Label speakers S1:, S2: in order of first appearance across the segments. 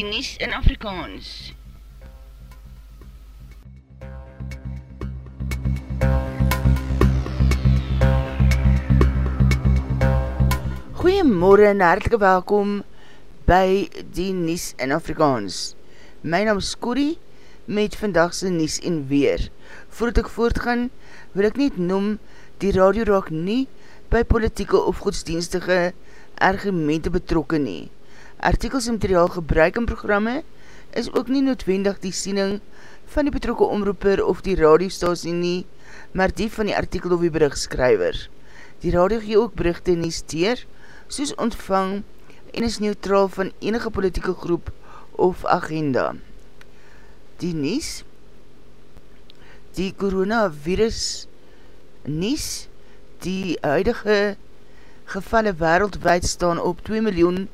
S1: die Nies in Afrikaans. Goeiemorgen en hartelike welkom by die Nies in Afrikaans. My naam is Corrie met vandagse Nies en Weer. Voordat ek voortgaan, wil ek net noem, die radio raak nie by politieke of godsdienstige argumente betrokken nie. Artikels en materiaal gebruik in programme is ook nie noodwendig die siening van die betrokke omroeper of die radiostasie nie, maar die van die artikel of die berichtskrywer. Die radio gee ook berichte nie steer, soos ontvang en is neutraal van enige politieke groep of agenda. Die nies, die coronavirus nies, die huidige gevalle wereldwijd staan op 2 miljoen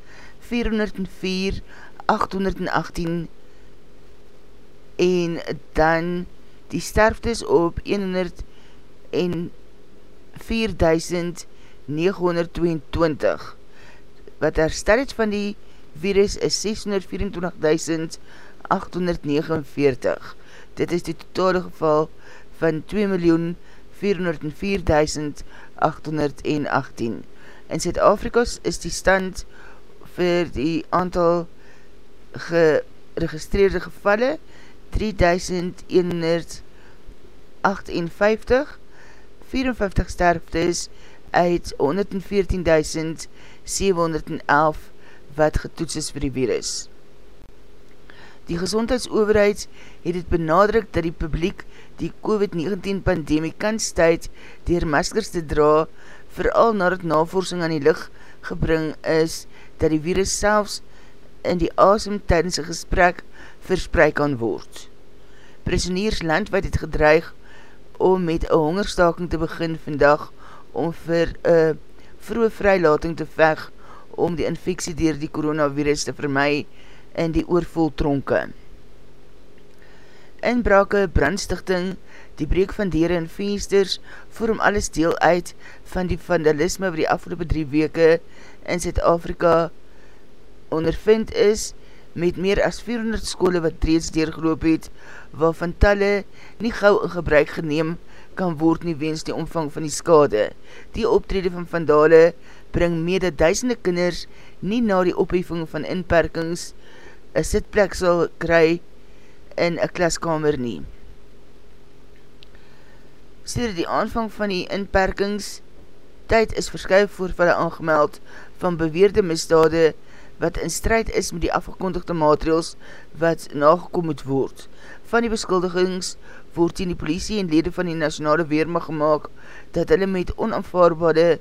S1: 404 818 en dan die sterftes op 104.922 wat herstel het van die virus is 624.849 dit is die totale geval van 2.404.818 in Zuid-Afrikas is die stand vir die aantal geregistreerde gevalle 3158 54 sterftes uit 114.711 wat getoets is vir die virus. Die gezondheidsoverheid het het benadruk dat die publiek die COVID-19 pandemie kan stuid dier maskers te dra, vooral nadat navorsing aan die licht gebring is dat die virus selfs in die asem tydens een gesprek verspreid kan word. Prisoniers landwijd het gedreig om met een hongerstaking te begin vandag om vir een vroege vrylating te veg om die infectie dier die coronavirus te vermy in die oorvol tronke. Inbrake, brandstichting, die breek van dieren en vensters vorm alles deel uit van die vandalisme wat die afgelopen drie weke in Zuid-Afrika ondervind is met meer as 400 skole wat reeds deurgeloop het, waarvan talle nie gauw in gebruik geneem kan word nie wens die omvang van die skade. Die optrede van vandale bring mede duisende kinders nie na die opheffing van inperkings een sitplek sal kry in een klaskamer nie. Sêder die aanvang van die inperkings, tyd is verskuif voorvalle aangemeld van beweerde misdade wat in strijd is met die afgekondigde maatregels wat nagekom moet word. Van die beskuldigings word in die politie en lede van die nationale weermacht gemaakt dat hulle met onaanvaarbare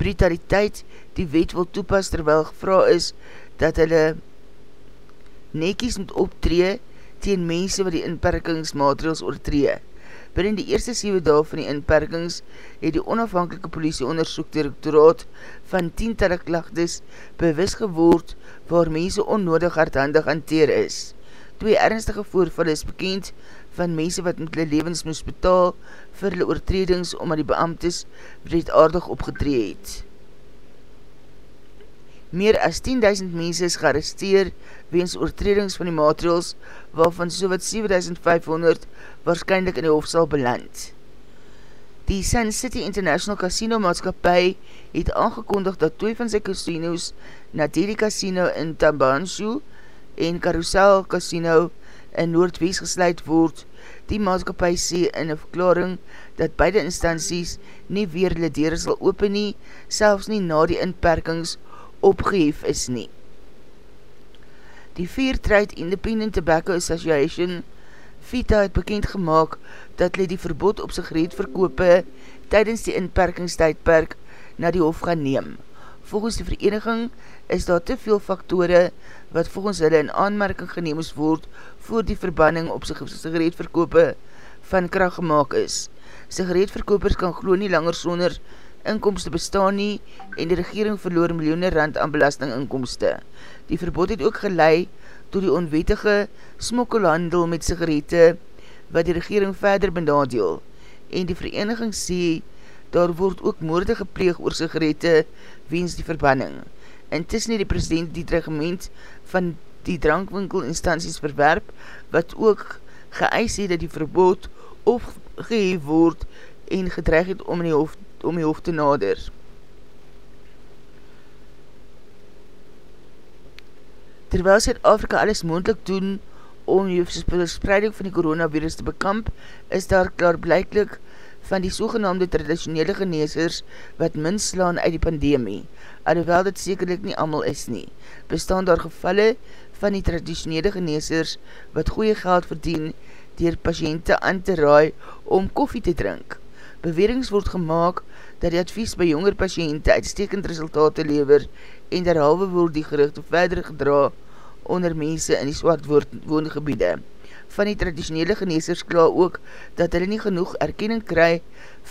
S1: brutaliteit die wet wil toepas terwyl gevra is dat hulle nekies moet optree teen mense wat die inperkingsmaatregels oortree. Binnen die eerste 7 dag van die inperkings het die onafhankelike politie onderzoek directoraat van tientallig klachtes bewus geword waar mense onnodig hardhandig hanteer is. Twee ernstige voorval is bekend van mense wat met hulle levens moes betaal vir hulle oortredings omdat die beamtes breedaardig opgetree het. Meer as 10.000 mense is gearresteer weens oortredings van die maatregels waarvan so wat 7.500 waarschijnlijk in die hoofd sal beland. Die Sun City International Casino Maatskapie het aangekondig dat twee van sy casinos na Delhi Casino in Tambanshu en Carousel Casino in Noordwest gesluit word. Die maatskapie sê in een verklaring dat beide instanties nie weer hulle deur sal open nie, selfs nie na die inperkings opgeheef is nie. Die Fair Trade Independent Tobacco Association FITA het bekend gemaakt dat hulle die verbod op sy gereed verkope tydens die inperkingstijdperk na die hof gaan neem. Volgens die vereniging is daar te veel faktore wat volgens hulle in aanmerking geneem is word voor die verbanning op sy gereed verkope van kracht gemaakt is. Sigaretverkopers kan glo nie langer sonder inkomste bestaan nie en die regering verloor miljoene rand aan belastinginkomste. Die verbod het ook gelei door die onwettige smokkelhandel met sigarette wat die regering verder benadeel en die vereniging sê daar word ook moorde gepleeg oor sigarette wens die verbanning. Intussen het die president die regiment van die drankwinkel instanties verwerp, wat ook geëis het dat die verbod opgeheef word en gedreig het om die hoofd, om die hoofd te nader. Terwyl Zuid-Afrika alles moendlik doen om die verspreiding van die coronavirus te bekamp, is daar klaar blijklik van die sogenaamde traditionele geneesers wat min slaan uit die pandemie, alhoewel dit sekerlik nie amal is nie. Bestaan daar gevalle van die traditionele geneesers wat goeie geld verdien dier patiënte aan te raai om koffie te drink. Bewerings word gemaakt dat die advies by jonger patiënte uitstekend resultate lever en derhalwe word die gerichte verder gedra onder mense in die swart woongebiede. Van die traditionele geneesers kla ook dat hulle nie genoeg erkenning kry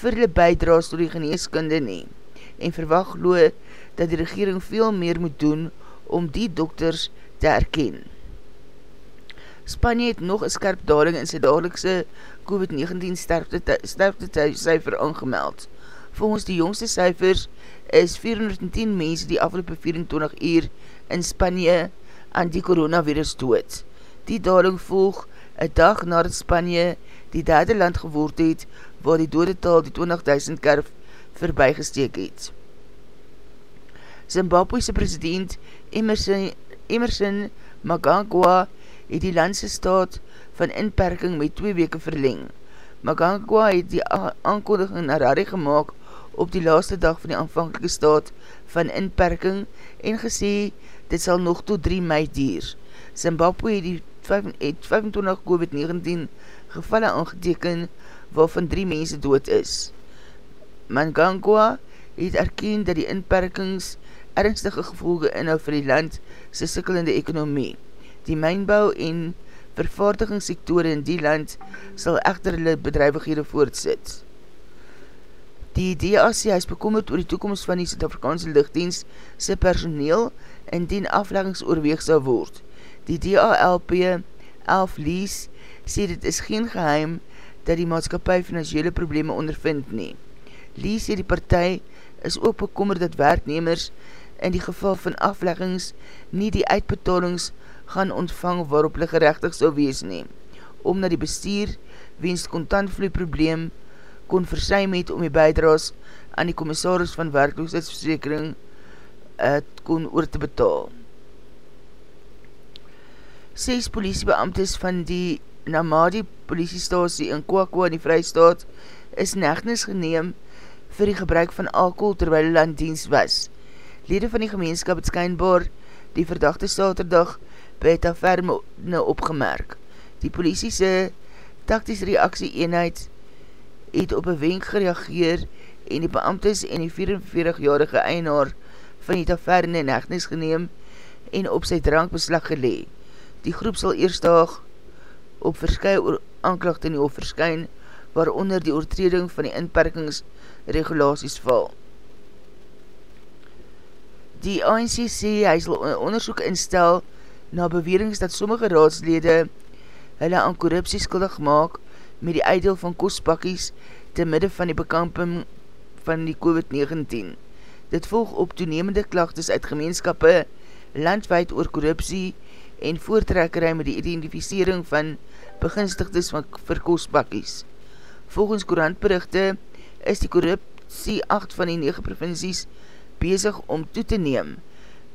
S1: vir hulle bijdraas door die geneeskunde nie en verwag loe dat die regering veel meer moet doen om die dokters te erken. Spanje het nog een skerp daling in sy dagelikse COVID-19 sterfte cijfer aangemeld. Volgens die jongste cijfers is 410 mense die afgelopen 24 uur in Spanje aan die coronavirus dood. Die daling volg een dag nadat Spanje die derde land geword het waar die dodetal die 20.000 kerf verbygesteek het. Zimbabwe's president Emerson, Emerson Magangwa het die landse staat van inperking met twee weke verleng. Magangwa het die aankondiging na Rari gemaakt op die laaste dag van die aanvankelike staat van inperking en gesê dit sal nog tot 3 mei dier. Zimbabwe het, die, het 25 COVID-19 gevalle aangeteken waarvan 3 mense dood is. Mangangwa het erken dat die inperkings ernstige gevolge inhou vir die land sy sikkelende ekonomie. Die mijnbouw en vervaardigingssektore in die land sal echter hulle bedrijvighede voortsit. Die DAC is bekommerd oor die toekomst van die Zuid-Afrikaanse lichtdienst sy personeel indien afleggingsoorweeg sal word. Die DALP 11 lees sê dit is geen geheim dat die maatskapie financiële probleme ondervind nie. Lees sê die partij is ook bekommerd dat werknemers in die geval van afleggings nie die uitbetalings gaan ontvang waarop hulle gerechtig sal wees neem, omdat die bestuur wens kontantvloei probleem kon versuim het om die bijdraas aan die commissaris van werkloosheidsverzekering uh, kon oor te betaal. Ses politiebeamtes van die Namadi politiestasie in Kwakwa in die Vrijstaat is negnis geneem vir die gebruik van alcohol terwyl landdienst was. Lede van die gemeenskap het skynbaar die verdachte saterdag by het afverme opgemerk. Die politiese taktische reaksie eenheid het op een wenk gereageer en die beamtes en die 44-jarige einaar van die taverne in hechtenis geneem en op sy drank beslag gelee. Die groep sal eersdag op verskye aanklacht in die hof verskyn, waaronder die oortreding van die inperkingsregulaties val. Die ANC sê hy sal onderzoek instel na bewerings dat sommige raadslede hulle aan korruptie skuldig maak met die uitdeel van kostbakkies te midde van die bekamping van die COVID-19. Dit volg op toenemende klachtes uit gemeenskappe landwijd oor korruptie en voortrekkerij met die identificering van beginstigdes van verkostbakkies. Volgens korantberichte is die korruptie 8 van die 9 provincies bezig om toe te neem.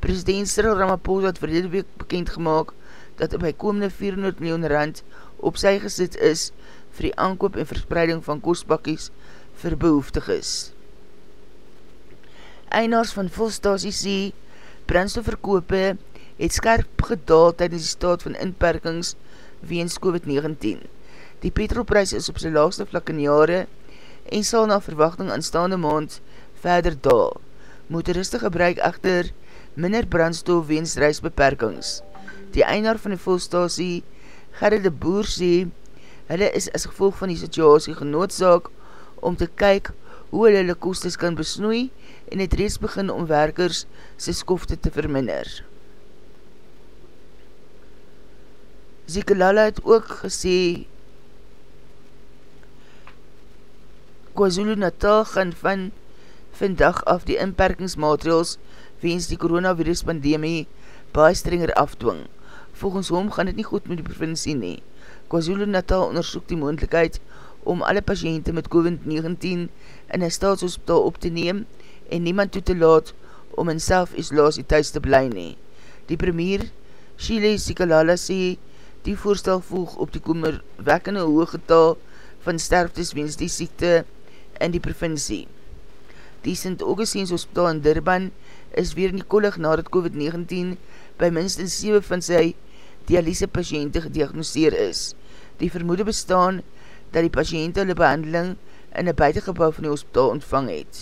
S1: President Cyril Ramaphosa het verlede week bekend gemaakt dat er by komende 400 miljoen rand op sy gesit is vir die aankoop en verspreiding van kostbakkies vir behoeftig is. Einaars van volstasie sê, brandstofverkope het skerp gedaal tydens die staat van inperkings weens COVID-19. Die petrolprys is op sy laagste vlak in jare en sal na verwachting aanstaande maand verder daal. Motoriste gebruik echter minder brandstof weens reisbeperkings. Die einaar van die volstasie, Gerrit de Boer sê, Hulle is as gevolg van die situasie genoodzaak om te kyk hoe hulle hulle kostes kan besnoei en het reeds begin om werkers sy skofte te verminder. Zekelala het ook gesê KwaZulu Natal gaan van vandag af die inperkingsmaatregels weens die coronavirus pandemie baie strenger afdwing. Volgens hom gaan het nie goed met die provincie nie. KwaZulu Natal onderzoek die moendlikheid om alle patiënte met COVID-19 in een staatshospitaal op te neem en niemand toe te laat om in self-isolatie thuis te bly nie. Die premier, Shile Sikalala, sê die voorstel volg op die komerwekkende hoog getal van sterftes wens die siekte in die provincie. Die St. Augustins Hospital in Durban is weer in die kollig nadat COVID-19 by minstens 7 van sy dialyse patiënte gediagnoseer is. Die vermoede bestaan dat die patiënte hulle behandeling in een buitengebouw van die hospitaal ontvang het.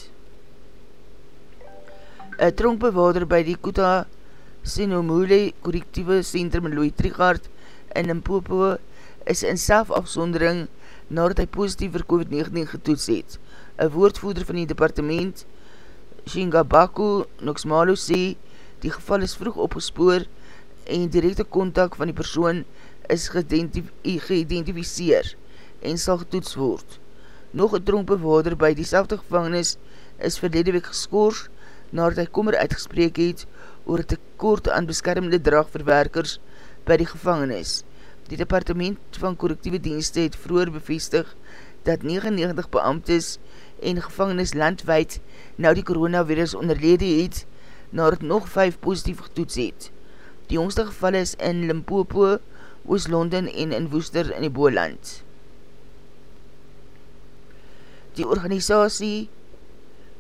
S1: Een tronkbewaarder by die Kuta Sinomule Correctieve Centrum in Louis Trigard in Limpopo is in selfafzondering nadat hy positief vir COVID-19 getoets het. Een woordvoerder van die departement, Shingabaku Noxmalo sê, die geval is vroeg opgespoor en directe kontak van die persoon is geïdentificeer en sal getoets word. Nog een tronkbewaarder by die selfde gevangenis is verlede week geskoors nadat hy kommer uitgespreek het oor het tekort aan beskermende dragverwerkers by die gevangenis. Die departement van correctieve dienste het vroeger bevestig dat 99 beamtes en gevangenis landwijd nou die coronavirus onderlede het, nadat nog 5 positief getoets het. Die jongste geval is in Limpopo, Oost-London en in Woester in die Boeland. Die organisatie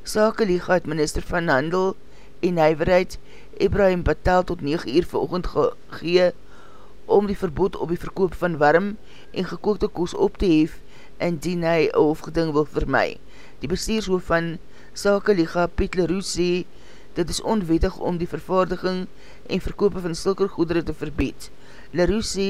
S1: Sake Liga het minister van Handel en Huiverheid Ibrahim Patel tot 9 uur vir oogend gegee om die verbod op die verkoop van warm en gekookte koos op te hef indien hy een hoofdgeding wil vir my. Die bestuurshoof van Sake Liga Piet Leroux sê dit is onwettig om die vervaardiging en verkoop van stilker goedere te verbied. Leroux sê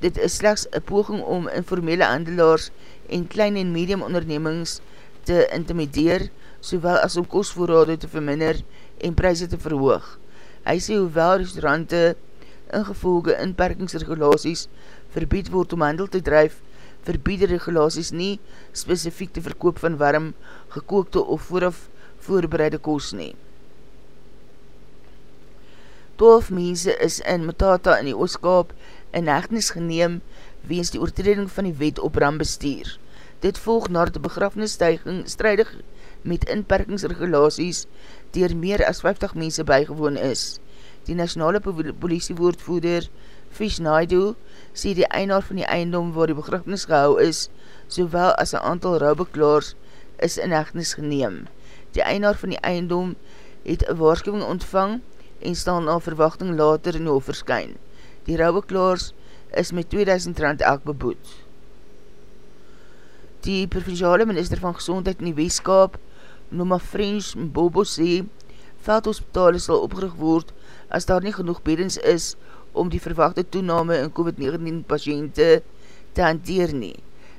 S1: dit is slechts een poging om informele handelaars en klein en medium ondernemings te intimideer, sowel as om kostvoorrade te verminder en prijse te verhoog. Hy sê hoewel restaurante ingevolge inperkingsregulaties verbied word om handel te drijf, verbied die regulaties nie specifiek te verkoop van warm, gekookte of vooraf voorbereide koos nie. 12 mense is in Matata in die Ooskaap in hechtenis geneem weens die oortreding van die wet op rambestuur. Dit volg na die begrafnisstuiging strijdig met inperkingsregulaties dier meer as 50 mense bygewoon is. Die nationale politiewoordvoerder Fish Naidu sê die einaar van die eindom waar die begrafnis gehou is, sowel as een aantal rouwbeklaars is in echtenis geneem. Die einaar van die eindom het een waarschuwing ontvang en staan na verwachting later in die verskyn. Die rouwbeklaars is met 2000 rand elk beboet. Die provinciale minister van gezondheid in die weeskap, Noma French Mbobo sê, veldhospitale sal opgerig word as daar nie genoeg bedens is om die verwachte toename in COVID-19 patiënte te hanteer nie.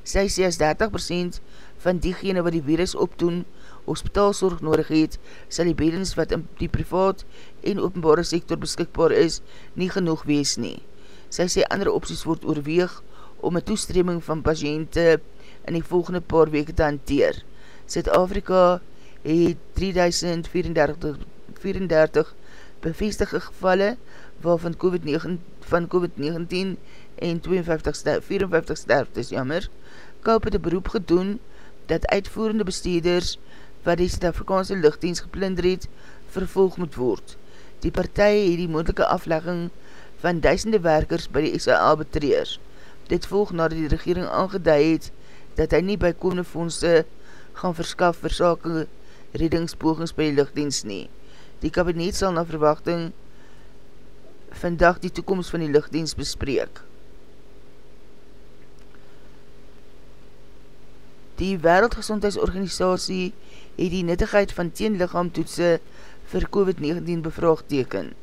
S1: Sy sê as 30% van diegene wat die virus opdoen, hospitaalzorg nodig het, sal die bedens wat in die privaat en openbare sektor beskikbaar is, nie genoeg wees nie. Sy sê andere opties word oorweeg om een toestreming van patiënte in die volgende paar weke te hanteer. Zuid-Afrika het 3034 34 bevestige gevalle waarvan COVID-19 van COVID-19 en 52 ster, 54 sterftes, jammer, Koop het een beroep gedoen dat uitvoerende besteeders wat die Suid-Afrikaanse lichtdienst geplinder het, vervolg moet word. Die partij het die moendelike aflegging van duisende werkers by die SAA betreer. Dit volg nadat die regering aangeduid het dat hy nie by komende fondse gaan verskaf versake redingspogings by die lichtdienst nie. Die kabinet sal na verwachting vandag die toekomst van die lichtdienst bespreek. Die Wereldgezondheidsorganisatie het die nuttigheid van teenlichaamtoetse vir COVID-19 bevraagteken.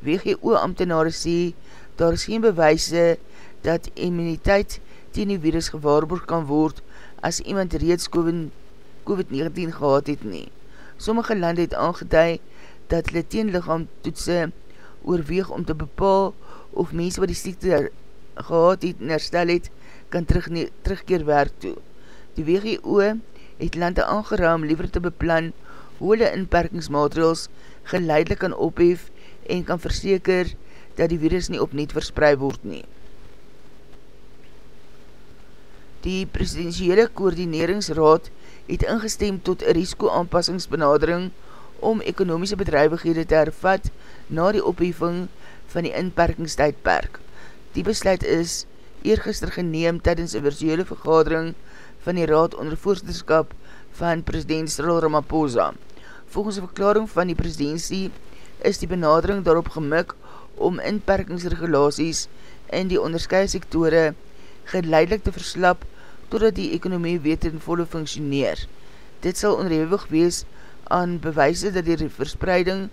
S1: WGO-ambtenare sê, daar is geen bewijse dat immuniteit teen die virus gewaarborg kan word as iemand reeds COVID-19 gehad het nie. Sommige lande het aangeduid dat hulle teenlichaam toetse oorweeg om te bepaal of mense wat die siekte gehad het en herstel het, kan terug nie, terugkeer werk toe. Die WGO het lande aangeraam liever te beplan hoe hulle inperkingsmaatregels geleidelik kan ophef en kan verseker dat die virus nie opnieuw verspreid word nie. Die presidentiële koordineringsraad het ingestem tot een risiko-aanpassingsbenadering om ekonomiese bedrijvighede te hervat na die opheffing van die inperkingstijdperk. Die besluit is eergister geneem tydens een virtuele vergadering van die raad onder voorstelskap van president Cyril Ramaphosa. Volgens die verklaring van die presidentie is die benadering daarop gemik om inperkingsregulaties in die onderscheide sektore geleidelik te verslap totdat die ekonomie weer ten volle functioneer. Dit sal onrewig wees aan bewijse dat die verspreiding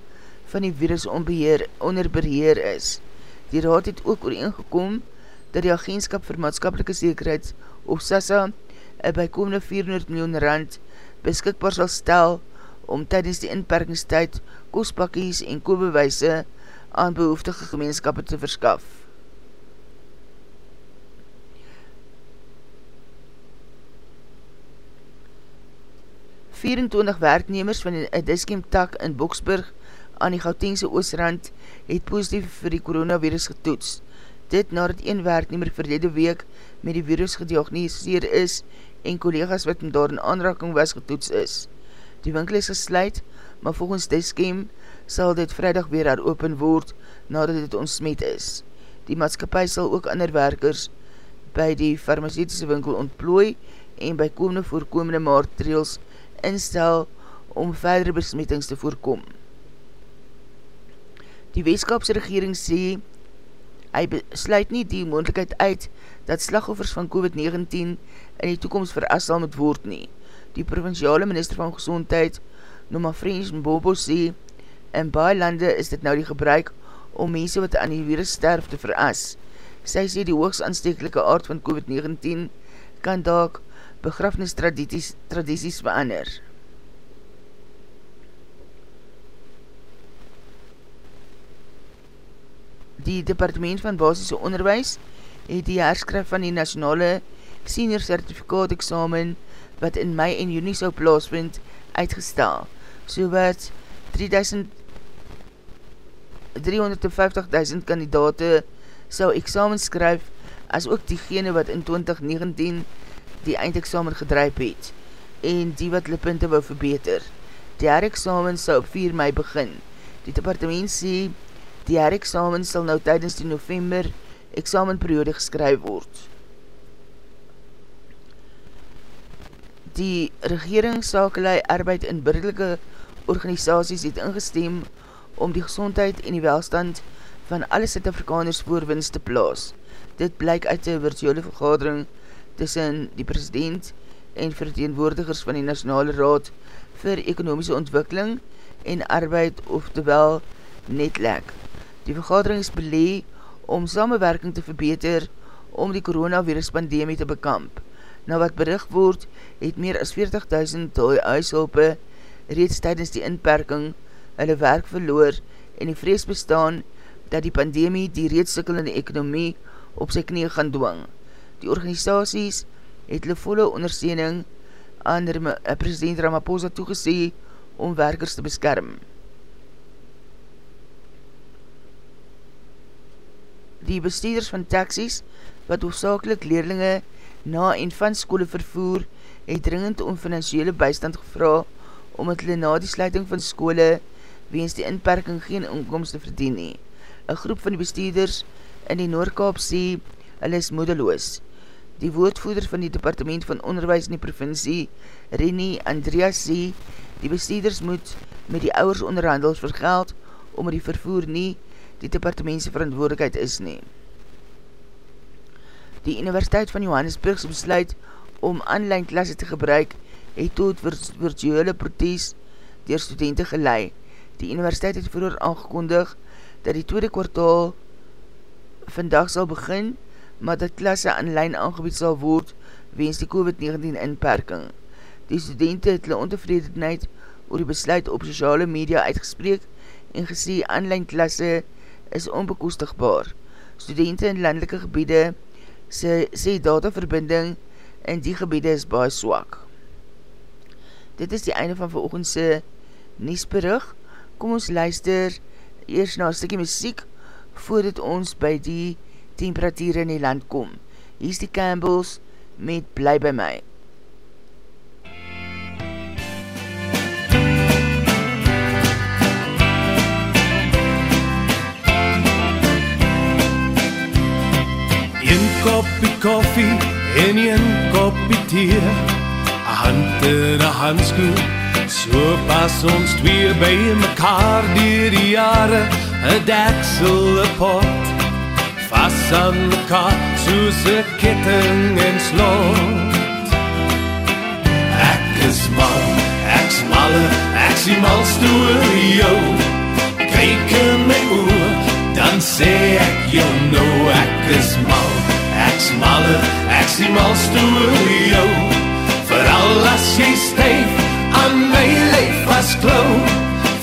S1: van die virus onbeheer, onder beheer is. Die raad het ook ooreengekom dat die agentskap vir maatskapelike zekerheid of SASA een bijkomende 400 miljoen rand beskikbaar sal stel om tydens die inperkingstijd kostpakkies en koobewijse aan behoeftige gemeenskap te verskaf. ...24 werknemers van die Diskem tak in Boksburg aan die Gautengse Oosrand het positief vir die coronavirus getoets. Dit nadat een werknemer verlede week met die virus gediagnoseer is en collega's wat in daar in aanraking was getoets is. Die winkel is gesluit, maar volgens Diskem sal dit vrijdag weer haar open word nadat dit ontsmet is. Die maatskapie sal ook ander werkers by die farmaceutische winkel ontplooi en by komende voorkomende maatregels instel om verdere besmettings te voorkom. Die weeskapse regering sê, hy besluit nie die moendlikheid uit dat slagoffers van COVID-19 in die toekomst veras sal moet word nie. Die provinciale minister van gezondheid, Noma French Mbobo sê, in baie lande is dit nou die gebruik om mense wat aan die virus sterf te veras. Sy sê die hoogst aanstekelike aard van COVID-19 kan daak begrafnis tradities, tradities verander. Die departement van basisse onderwijs het die herskrif van die nationale senior certificaat examen wat in mei en juni sal plaasvind uitgestel. So wat 350.000 kandidate sal examen skryf as ook diegene wat in 2019 die eindexamen gedryp het en die wat die punte wou verbeter. Die herexamen sal op 4 mei begin. Die departement sê Die herexamen sal nou tydens die november examenperiode geskryf word. Die regeringssakelei arbeid in burgerlijke organisaties het ingestem om die gezondheid en die welstand van alle Zuid-Afrikaners voorwinst te plaas. Dit blyk uit die virtuele vergadering tussen die president en verteenwoordigers van die Nationale Raad vir Ekonomische Ontwikkeling en Arbeid oftewel Netlek. Die vergadering is belee om samenwerking te verbeter om die coronavirus pandemie te bekamp. Na wat bericht word, het meer as 40.000 tooi huishulpe reeds tydens die inperking hulle werk verloor en die vrees bestaan dat die pandemie die reeds sikkelende ekonomie op sy knie gaan dwing. Die organisaties het hulle volle ondersteuning aan president Ramaphosa toegesee om werkers te beskerm. die bestuurders van taxis, wat hoofdzakelik leerlinge na en van skole vervoer, het dringend om financiële bystand gevra, omdat hulle na die sluiting van skole, weens die inperking geen inkomste verdien nie. Een groep van die bestuurders in die Noordkaap sê, hulle is moedeloos. Die woordvoeder van die departement van onderwijs in die provincie, Reni Andreas sê, die bestuurders moet met die ouwers onderhandels vir geld, om die vervoer nie die departementse verantwoordelikheid is nie. Die Universiteit van Johannesburgs besluit om online klasse te gebruik het tot virtuele protest dier studenten gelei. Die universiteit het vroeger aangekondig dat die tweede kwartaal vandag sal begin, maar dat klasse online aangebied sal word weens die COVID-19 inperking. Die studenten het hulle ontevredenheid oor die besluit op sociale media uitgespreek en gesê online klasse is onbekostigbaar. Studenten in landelike gebiede sê, sê dataverbinding in die gebiede is baie swak. Dit is die einde van veroogendse Niesberig. Kom ons luister eers na een stikkie muziek voordat ons by die temperatuur in die land kom. Hier is die Campbells met Bly by my.
S2: Een kopie koffie en een kopie thee A hand in a handskoen So pas ons twee by mekaar dier die jare A deksel, a pot aan mekaar soos a ketting en slot. Ek is mal, ek is malle, ek is die malste oor jou. Kyk in my oor, dan sê ek jou nou ek is mal Ek is malle, ek is die malste oor jou. Vooral as jy stijf aan my leef as klou.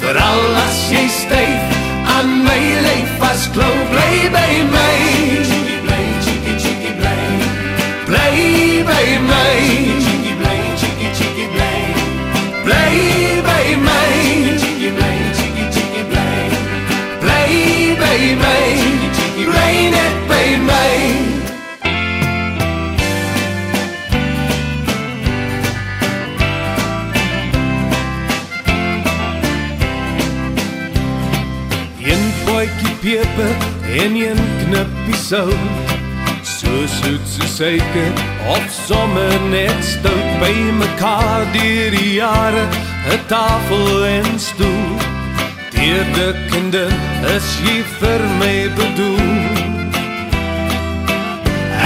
S2: Vooral as jy stijf aan my leef as klou Bly by my en een knippie sout So soet so suiker of sommer net stout By mekaar dier die jare Een tafel en stoel. Dier dikkende is jy vir my bedoel.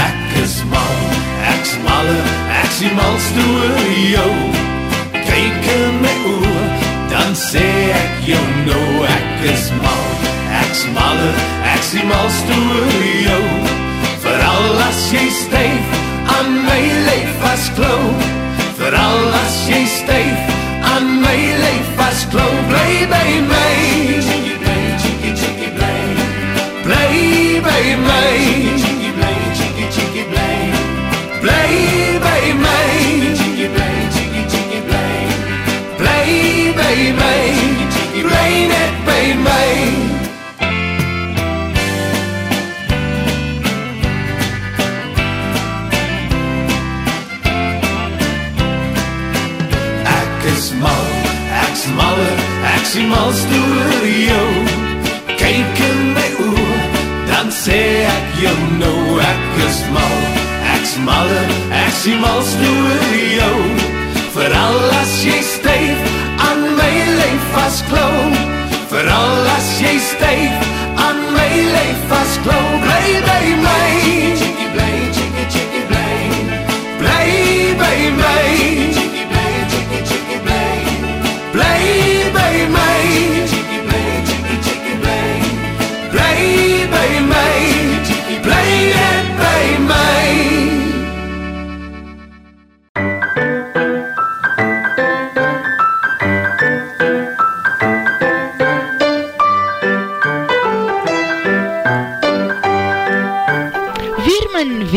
S2: Ek is mal, ek is malle, ek is die malste oor jou. Kyk in my oor, dan sê ek jou nou Ek is mal, ek is malle, ek is die malste oor jou. Vooral as jy stijf aan my leef as klou. Vooral as jy stijf aan my leef as klou. Bly by my. Chickie bly, chickie chickie bly. Bly by my ek is malle, ek is die malste oor jou Kyk in my oor, dan sê ek jou nou Ek is mal, ek is malle, ek is die malste oor jou Vooral as jy stijf aan my leef as klou Vooral as jy stijf aan my leef as klou Bly by my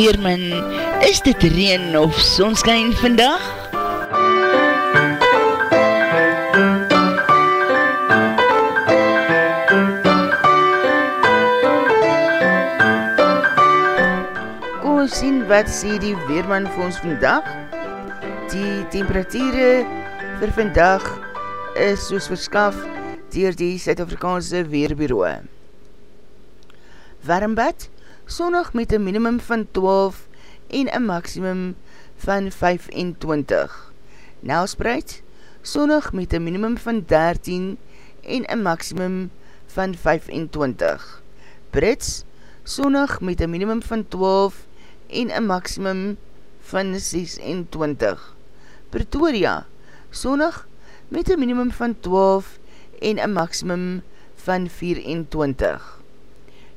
S1: Weerman, is dit reen of sonskijn vandag? Kom ons sien wat sê die Weerman vir ons vandag. Die temperatuurde vir vandag is soos verskaf dier die Suid-Afrikaanse Weerbureau. Warmbad, sonnig met een minimum van 12 en een maximum van 25. Nelspreid, sonnig met een minimum van 13 en een maximum van 25. Brits, sonnig met een minimum van 12 en een maximum van 26. Pretoria, sonnig met een minimum van 12 en een maximum van 24.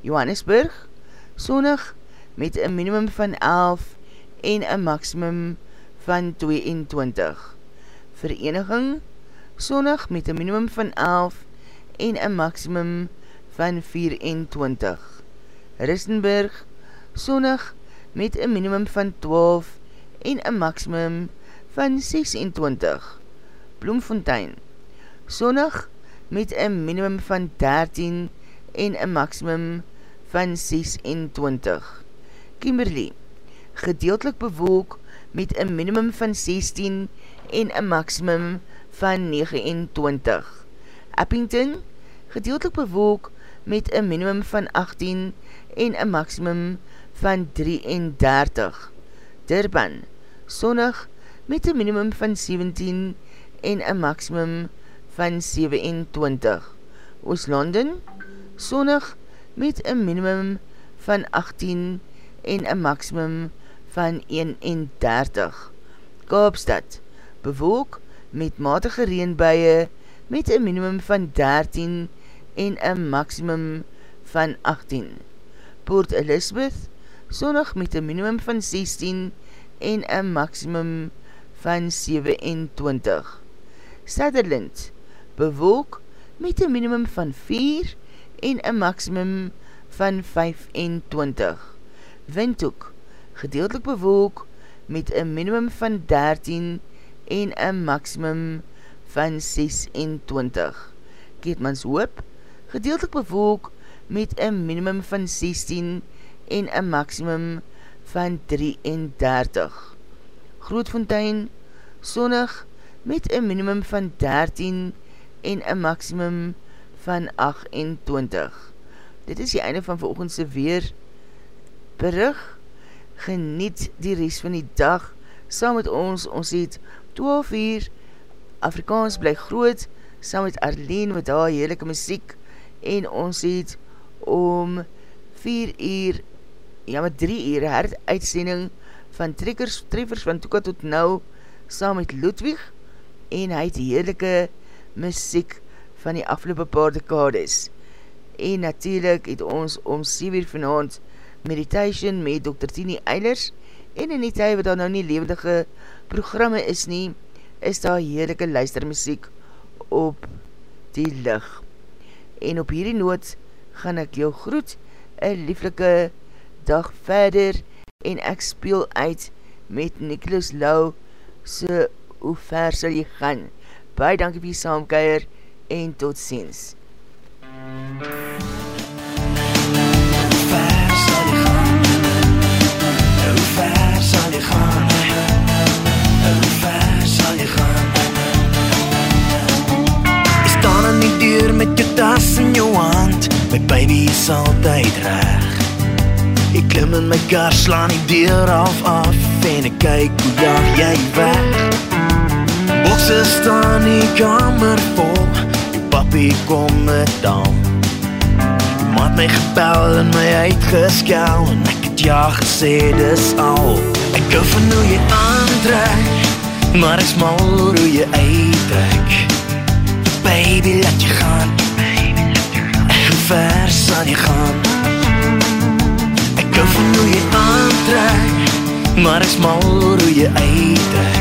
S1: Johannesburg, sonnig met een minimum van 11 en een maximum van 22. Vereniging, sonnig met een minimum van 11 en een maximum van 24. Ristenburg, sonnig met een minimum van 12 en een maximum van 26. Bloemfontein, sonnig met een minimum van 13 en een maximum van 26. Kimberley, gedeeltelik bewolk met een minimum van 16 en een maximum van 29. Eppington, gedeeltelik bewolk met een minimum van 18 en een maximum van 33. Durban, sonnig met een minimum van 17 en een maximum van 27. Ooslanden, sonnig met een minimum van 18 en een maximum van 31. Kaapstad, bewolk met matige reenbuie met een minimum van 13 en een maximum van 18. Port Elizabeth, sonnig met een minimum van 16 en een maximum van 27. Sutherland, bewolk met een minimum van 4 en een maximum van 25. Windhoek, gedeeltelik bewolk met een minimum van 13 en een maximum van 26. Keetmans hoop, gedeeltelik bewolk met een minimum van 16 en een maximum van 33. Grootfontein, sonnig met een minimum van 13 en een maximum van 28. Dit is die einde van volgendse weer berig. Geniet die rest van die dag saam met ons. Ons het 12 uur Afrikaans bly groot saam met Arlene met haar heerlijke muziek en ons het om 4 uur ja met 3 uur herde uitsending van trekkers, treffers van Toeka tot nou saam met Ludwig en hy het heerlijke muziek van die afgelopen paar dekades. En natuurlijk het ons om 7 uur vanavond meditation met Dr. Tini Eilers en in die tyd wat daar nou nie levendige programme is nie, is daar heerlijke luistermuziek op die lig. En op hierdie noot gaan ek jou groet, een lieflike dag verder en ek speel uit met Nicholas Lau so hoe ver sal jy gaan. Baie dankie vir jy saamkeier en tot ziens.
S3: Ver sal jy gaan? Hoe ver sal jy gaan? Hoe ver sal jy gaan? Jy staan aan die deur met jou tas in jou hand My baby is altyd reg Ek klim in my kar, slaan die deur af af En ek kyk hoe dag jy weg Bokse staan die kamer vol Jou papi kom met dan? Ma het my gebel en my uitgeskel En ek het ja gesê dis al. Ek hou van hoe jy aantrek Maar ek smal oor hoe jy uittrek Baby laat jy gaan. Hoe ver sal jy gaan. Ek hou van hoe jy aantrek Maar ek smal oor hoe jy uittrek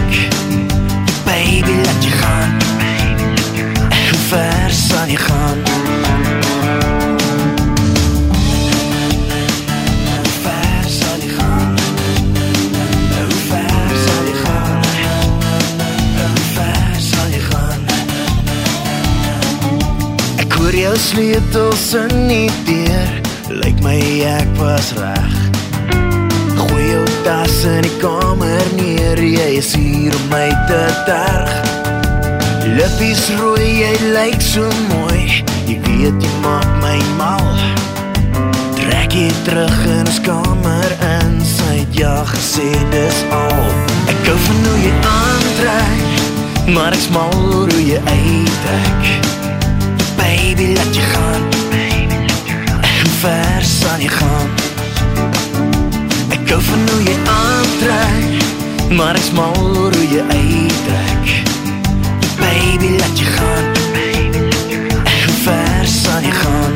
S3: Ek hoor jou sleutels in die deur. Lyk my ek was reg. Gooi jou tas in die kamer neer. Jy is hier om my te terg Lippies rooi, jy lyk so mooi. Jy weet jy maak my mal. Trek jy terug in ons kamer in Sy het ja gesê dis al. Ek hou van hoe jy aantrek Maar ek smal oor hoe jy uittrek. Baby laat jy gaan. Hoe ver sal jy gaan? Ek hou van hoe jy aantrek Maar ek smal oor hoe jy uittrek Baby laat jy gaan. Hoe ver sal jy gaan?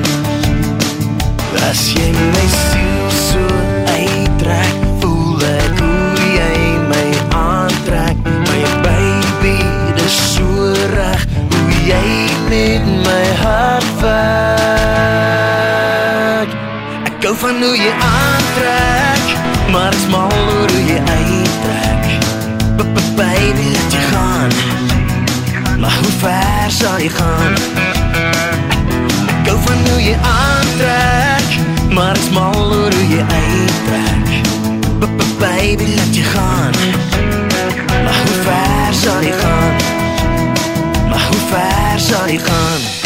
S3: As jy my siel so uittrek Voel ek hoe jy my aantrek My baby, dis so reg Hoe jy met my hart werk Ek hou van hoe jy aantrek Maar zal. Ik van hoe je aantrekt, maar het smaller hoe je uittrekt. Baby, laat je gaan. Maar hoe ver zal je gaan? Maar hoe ver zal je gaan?